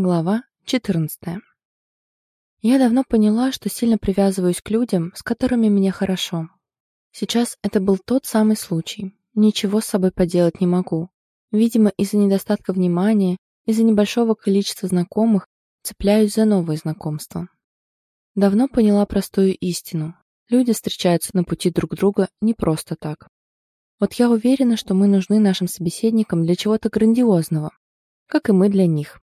Глава 14. Я давно поняла, что сильно привязываюсь к людям, с которыми мне хорошо. Сейчас это был тот самый случай. Ничего с собой поделать не могу. Видимо, из-за недостатка внимания, из-за небольшого количества знакомых, цепляюсь за новые знакомства. Давно поняла простую истину. Люди встречаются на пути друг друга не просто так. Вот я уверена, что мы нужны нашим собеседникам для чего-то грандиозного, как и мы для них.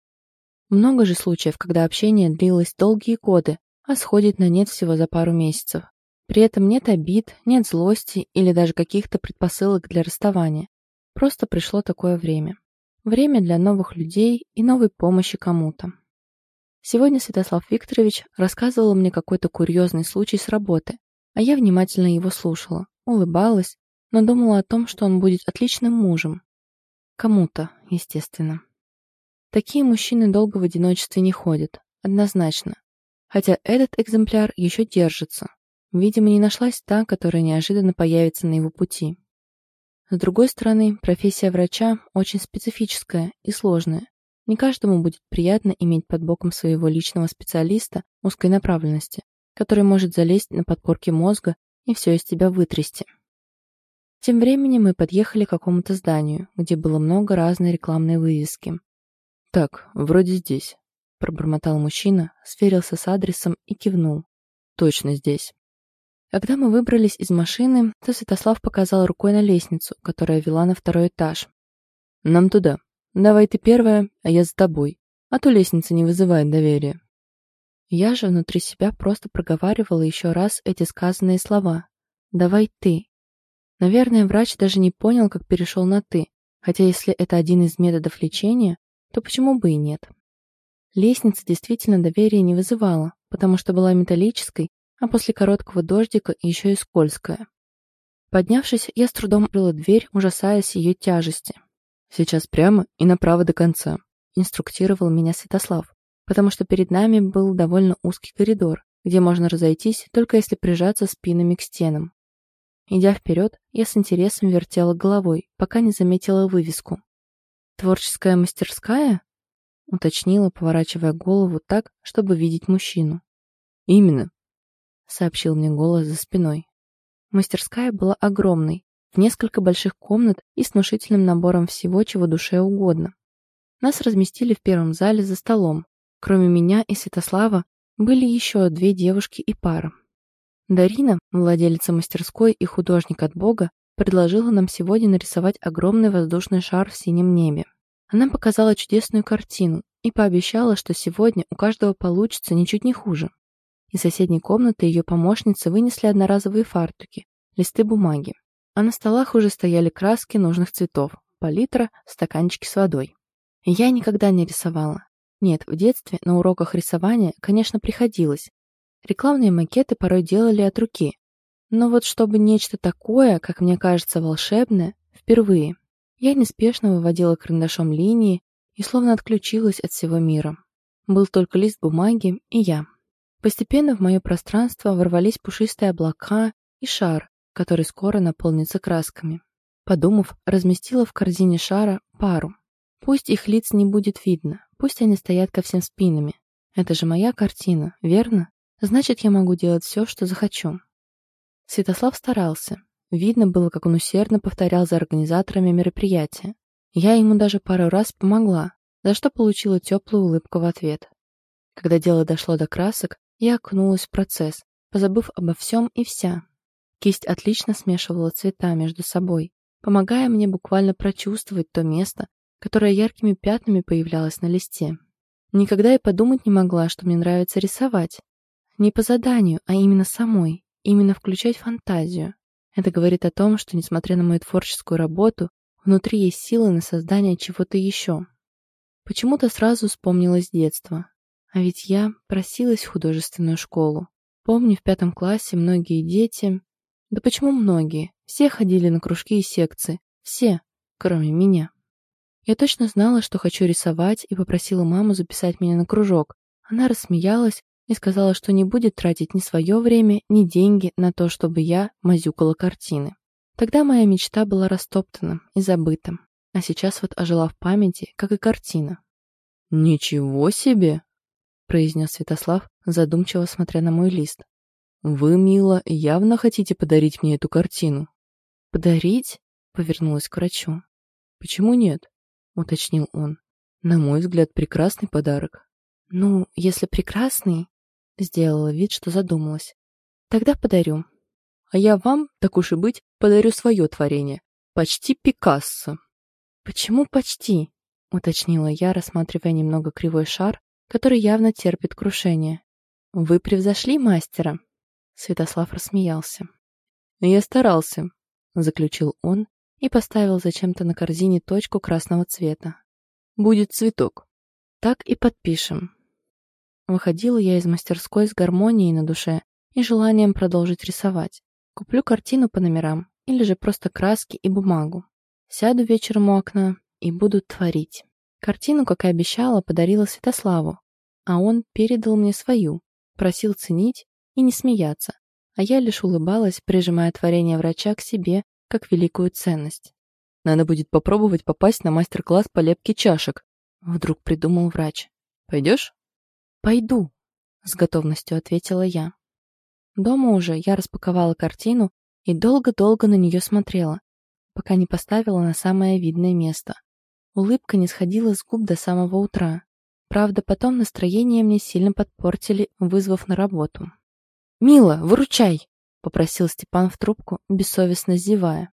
Много же случаев, когда общение длилось долгие годы, а сходит на нет всего за пару месяцев. При этом нет обид, нет злости или даже каких-то предпосылок для расставания. Просто пришло такое время. Время для новых людей и новой помощи кому-то. Сегодня Святослав Викторович рассказывал мне какой-то курьезный случай с работы, а я внимательно его слушала, улыбалась но думала о том, что он будет отличным мужем. Кому-то, естественно. Такие мужчины долго в одиночестве не ходят, однозначно. Хотя этот экземпляр еще держится. Видимо, не нашлась та, которая неожиданно появится на его пути. С другой стороны, профессия врача очень специфическая и сложная. Не каждому будет приятно иметь под боком своего личного специалиста узкой направленности, который может залезть на подкорки мозга и все из тебя вытрясти. Тем временем мы подъехали к какому-то зданию, где было много разной рекламной вывески. «Так, вроде здесь», — пробормотал мужчина, сверился с адресом и кивнул. «Точно здесь». Когда мы выбрались из машины, то Святослав показал рукой на лестницу, которая вела на второй этаж. «Нам туда. Давай ты первая, а я за тобой. А то лестница не вызывает доверия». Я же внутри себя просто проговаривала еще раз эти сказанные слова. «Давай ты, Наверное, врач даже не понял, как перешел на «ты», хотя если это один из методов лечения, то почему бы и нет? Лестница действительно доверия не вызывала, потому что была металлической, а после короткого дождика еще и скользкая. Поднявшись, я с трудом открыла дверь, ужасаясь ее тяжести. «Сейчас прямо и направо до конца», — инструктировал меня Святослав, потому что перед нами был довольно узкий коридор, где можно разойтись, только если прижаться спинами к стенам. Идя вперед, я с интересом вертела головой, пока не заметила вывеску. «Творческая мастерская?» — уточнила, поворачивая голову так, чтобы видеть мужчину. «Именно», — сообщил мне голос за спиной. Мастерская была огромной, в несколько больших комнат и с внушительным набором всего, чего душе угодно. Нас разместили в первом зале за столом. Кроме меня и Святослава были еще две девушки и пара. Дарина, владелица мастерской и художник от Бога, предложила нам сегодня нарисовать огромный воздушный шар в синем небе. Она показала чудесную картину и пообещала, что сегодня у каждого получится ничуть не хуже. Из соседней комнаты ее помощницы вынесли одноразовые фартуки, листы бумаги, а на столах уже стояли краски нужных цветов, палитра, стаканчики с водой. Я никогда не рисовала. Нет, в детстве на уроках рисования, конечно, приходилось, Рекламные макеты порой делали от руки. Но вот чтобы нечто такое, как мне кажется, волшебное, впервые. Я неспешно выводила карандашом линии и словно отключилась от всего мира. Был только лист бумаги и я. Постепенно в мое пространство ворвались пушистые облака и шар, который скоро наполнится красками. Подумав, разместила в корзине шара пару. Пусть их лиц не будет видно, пусть они стоят ко всем спинами. Это же моя картина, верно? Значит, я могу делать все, что захочу. Святослав старался. Видно было, как он усердно повторял за организаторами мероприятия. Я ему даже пару раз помогла, за что получила теплую улыбку в ответ. Когда дело дошло до красок, я окунулась в процесс, позабыв обо всем и вся. Кисть отлично смешивала цвета между собой, помогая мне буквально прочувствовать то место, которое яркими пятнами появлялось на листе. Никогда и подумать не могла, что мне нравится рисовать, не по заданию, а именно самой, именно включать фантазию. Это говорит о том, что, несмотря на мою творческую работу, внутри есть силы на создание чего-то еще. Почему-то сразу вспомнилось детство. А ведь я просилась в художественную школу. Помню, в пятом классе многие дети... Да почему многие? Все ходили на кружки и секции. Все, кроме меня. Я точно знала, что хочу рисовать, и попросила маму записать меня на кружок. Она рассмеялась, и сказала, что не будет тратить ни свое время, ни деньги на то, чтобы я мазюкала картины. Тогда моя мечта была растоптана и забыта, а сейчас вот ожила в памяти, как и картина. «Ничего себе!» — произнес Святослав, задумчиво смотря на мой лист. «Вы, мило, явно хотите подарить мне эту картину?» «Подарить?» — повернулась к врачу. «Почему нет?» — уточнил он. «На мой взгляд, прекрасный подарок». «Ну, если прекрасный...» — сделала вид, что задумалась. «Тогда подарю». «А я вам, так уж и быть, подарю свое творение. Почти Пикассо». «Почему почти?» — уточнила я, рассматривая немного кривой шар, который явно терпит крушение. «Вы превзошли мастера?» Святослав рассмеялся. «Я старался», — заключил он и поставил зачем-то на корзине точку красного цвета. «Будет цветок». «Так и подпишем». Выходила я из мастерской с гармонией на душе и желанием продолжить рисовать. Куплю картину по номерам или же просто краски и бумагу. Сяду вечером у окна и буду творить. Картину, как и обещала, подарила Святославу, а он передал мне свою, просил ценить и не смеяться, а я лишь улыбалась, прижимая творение врача к себе как великую ценность. «Надо будет попробовать попасть на мастер-класс по лепке чашек», вдруг придумал врач. «Пойдешь?» «Пойду», — с готовностью ответила я. Дома уже я распаковала картину и долго-долго на нее смотрела, пока не поставила на самое видное место. Улыбка не сходила с губ до самого утра. Правда, потом настроение мне сильно подпортили, вызвав на работу. «Мила, выручай!» — попросил Степан в трубку, бессовестно зевая.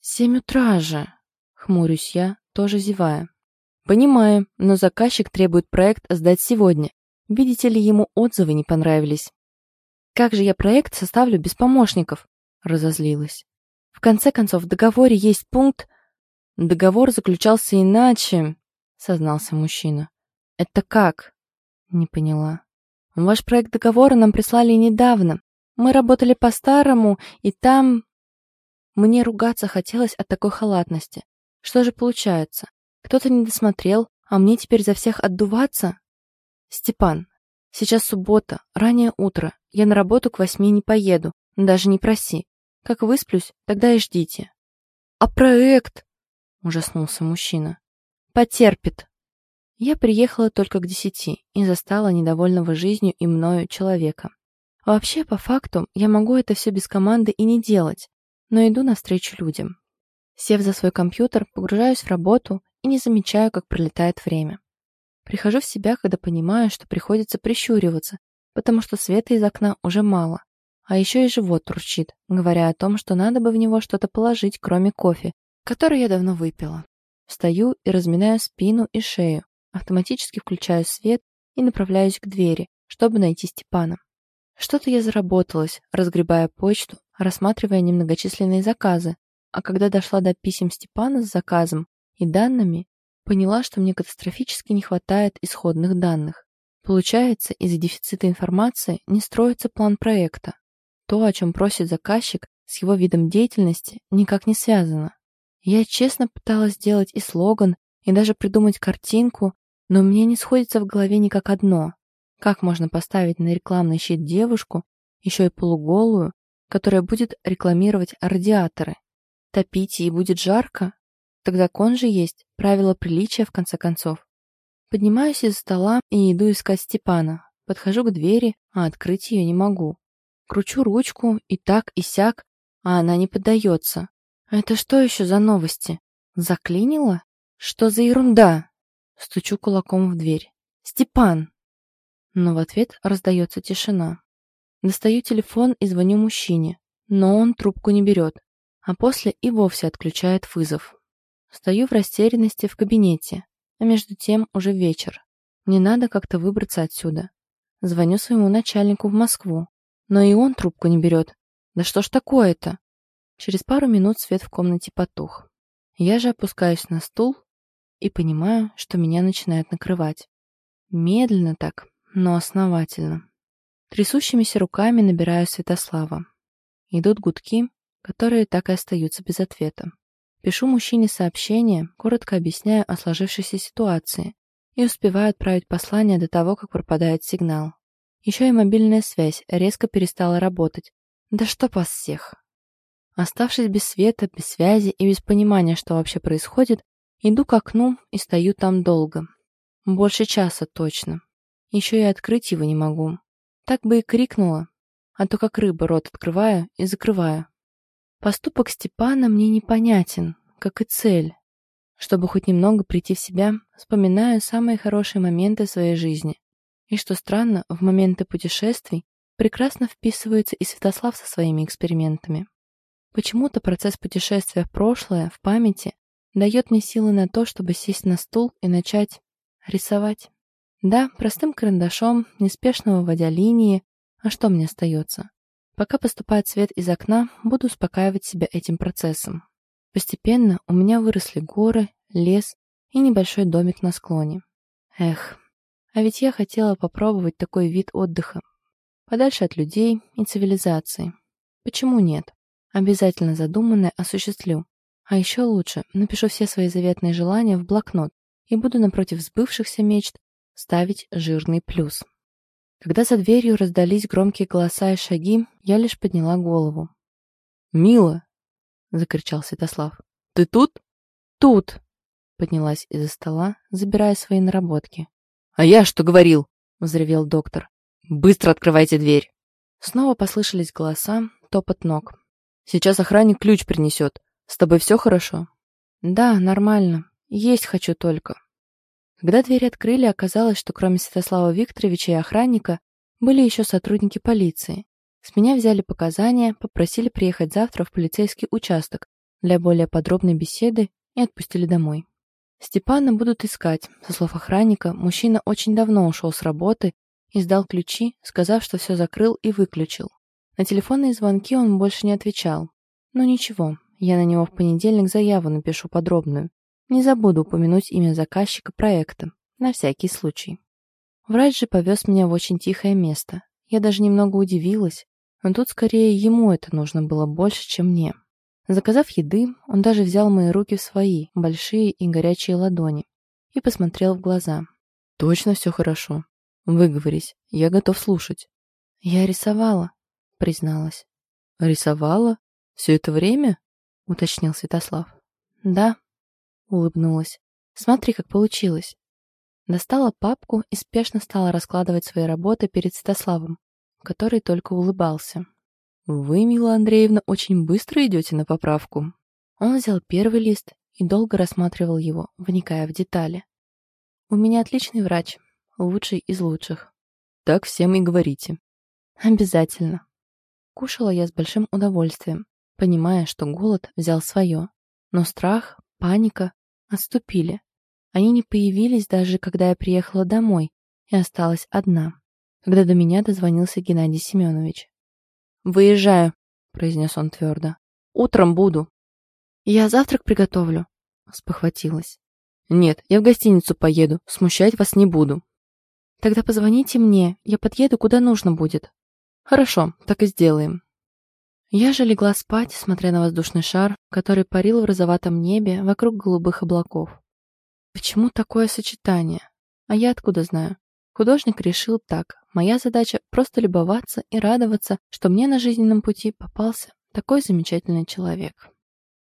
«Семь утра же!» — хмурюсь я, тоже зевая. «Понимаю, но заказчик требует проект сдать сегодня. Видите ли, ему отзывы не понравились». «Как же я проект составлю без помощников?» — разозлилась. «В конце концов, в договоре есть пункт...» «Договор заключался иначе», — сознался мужчина. «Это как?» — не поняла. «Ваш проект договора нам прислали недавно. Мы работали по-старому, и там... Мне ругаться хотелось от такой халатности. Что же получается? Кто-то не досмотрел, а мне теперь за всех отдуваться? Степан, сейчас суббота, раннее утро. Я на работу к восьми не поеду, даже не проси. Как высплюсь, тогда и ждите. А проект? Ужаснулся мужчина. Потерпит. Я приехала только к десяти и застала недовольного жизнью и мною человека. Вообще, по факту, я могу это все без команды и не делать, но иду навстречу людям. Сев за свой компьютер, погружаюсь в работу и не замечаю, как пролетает время. Прихожу в себя, когда понимаю, что приходится прищуриваться, потому что света из окна уже мало. А еще и живот турчит, говоря о том, что надо бы в него что-то положить, кроме кофе, который я давно выпила. Встаю и разминаю спину и шею, автоматически включаю свет и направляюсь к двери, чтобы найти Степана. Что-то я заработалась, разгребая почту, рассматривая немногочисленные заказы, а когда дошла до писем Степана с заказом и данными, поняла, что мне катастрофически не хватает исходных данных. Получается, из-за дефицита информации не строится план проекта. То, о чем просит заказчик, с его видом деятельности никак не связано. Я честно пыталась сделать и слоган, и даже придумать картинку, но мне не сходится в голове никак одно. Как можно поставить на рекламный щит девушку, еще и полуголую, которая будет рекламировать радиаторы? Топить ей будет жарко? Тогда кон же есть, правила приличия в конце концов. Поднимаюсь из стола и иду искать Степана. Подхожу к двери, а открыть ее не могу. Кручу ручку и так, и сяк, а она не поддается. Это что еще за новости? Заклинило? Что за ерунда? Стучу кулаком в дверь. «Степан!» но в ответ раздается тишина. Достаю телефон и звоню мужчине, но он трубку не берет, а после и вовсе отключает вызов. Стою в растерянности в кабинете, а между тем уже вечер. Мне надо как-то выбраться отсюда. Звоню своему начальнику в Москву, но и он трубку не берет. Да что ж такое-то? Через пару минут свет в комнате потух. Я же опускаюсь на стул и понимаю, что меня начинает накрывать. Медленно так, но основательно. Трясущимися руками набираю Святослава. Идут гудки, которые так и остаются без ответа. Пишу мужчине сообщение, коротко объясняю о сложившейся ситуации и успеваю отправить послание до того, как пропадает сигнал. Еще и мобильная связь резко перестала работать. Да что вас всех! Оставшись без света, без связи и без понимания, что вообще происходит, иду к окну и стою там долго, Больше часа точно. Еще и открыть его не могу. Так бы и крикнула, а то как рыба рот открываю и закрываю. Поступок Степана мне непонятен, как и цель. Чтобы хоть немного прийти в себя, вспоминаю самые хорошие моменты своей жизни. И что странно, в моменты путешествий прекрасно вписывается и Святослав со своими экспериментами. Почему-то процесс путешествия в прошлое, в памяти, дает мне силы на то, чтобы сесть на стул и начать рисовать. Да, простым карандашом, неспешно выводя линии, а что мне остается? Пока поступает свет из окна, буду успокаивать себя этим процессом. Постепенно у меня выросли горы, лес и небольшой домик на склоне. Эх, а ведь я хотела попробовать такой вид отдыха. Подальше от людей и цивилизации. Почему нет? Обязательно задуманное осуществлю. А еще лучше, напишу все свои заветные желания в блокнот и буду напротив сбывшихся мечт ставить жирный плюс. Когда за дверью раздались громкие голоса и шаги, я лишь подняла голову. «Мила!» — закричал Святослав. «Ты тут?» «Тут!» — поднялась из-за стола, забирая свои наработки. «А я что говорил?» — взревел доктор. «Быстро открывайте дверь!» Снова послышались голоса, топот ног. «Сейчас охранник ключ принесет. С тобой все хорошо?» «Да, нормально. Есть хочу только». Когда двери открыли, оказалось, что кроме Святослава Викторовича и охранника были еще сотрудники полиции. С меня взяли показания, попросили приехать завтра в полицейский участок для более подробной беседы и отпустили домой. Степана будут искать. Со слов охранника, мужчина очень давно ушел с работы и сдал ключи, сказав, что все закрыл и выключил. На телефонные звонки он больше не отвечал. Но ничего, я на него в понедельник заяву напишу подробную. Не забуду упомянуть имя заказчика проекта, на всякий случай. Врач же повез меня в очень тихое место. Я даже немного удивилась, но тут скорее ему это нужно было больше, чем мне. Заказав еды, он даже взял мои руки в свои, большие и горячие ладони, и посмотрел в глаза. «Точно все хорошо. Выговорись, я готов слушать». «Я рисовала», — призналась. «Рисовала? Все это время?» — уточнил Святослав. «Да», — улыбнулась. «Смотри, как получилось». Достала папку и спешно стала раскладывать свои работы перед Святославом, который только улыбался. «Вы, Мила Андреевна, очень быстро идете на поправку». Он взял первый лист и долго рассматривал его, вникая в детали. «У меня отличный врач, лучший из лучших». «Так всем и говорите». «Обязательно». Кушала я с большим удовольствием, понимая, что голод взял свое. Но страх, паника отступили. Они не появились даже, когда я приехала домой и осталась одна когда до меня дозвонился Геннадий Семенович. «Выезжаю», — произнес он твердо. «Утром буду». «Я завтрак приготовлю», — спохватилась. «Нет, я в гостиницу поеду, смущать вас не буду». «Тогда позвоните мне, я подъеду, куда нужно будет». «Хорошо, так и сделаем». Я же легла спать, смотря на воздушный шар, который парил в розоватом небе вокруг голубых облаков. Почему такое сочетание? А я откуда знаю? Художник решил так. Моя задача просто любоваться и радоваться, что мне на жизненном пути попался такой замечательный человек.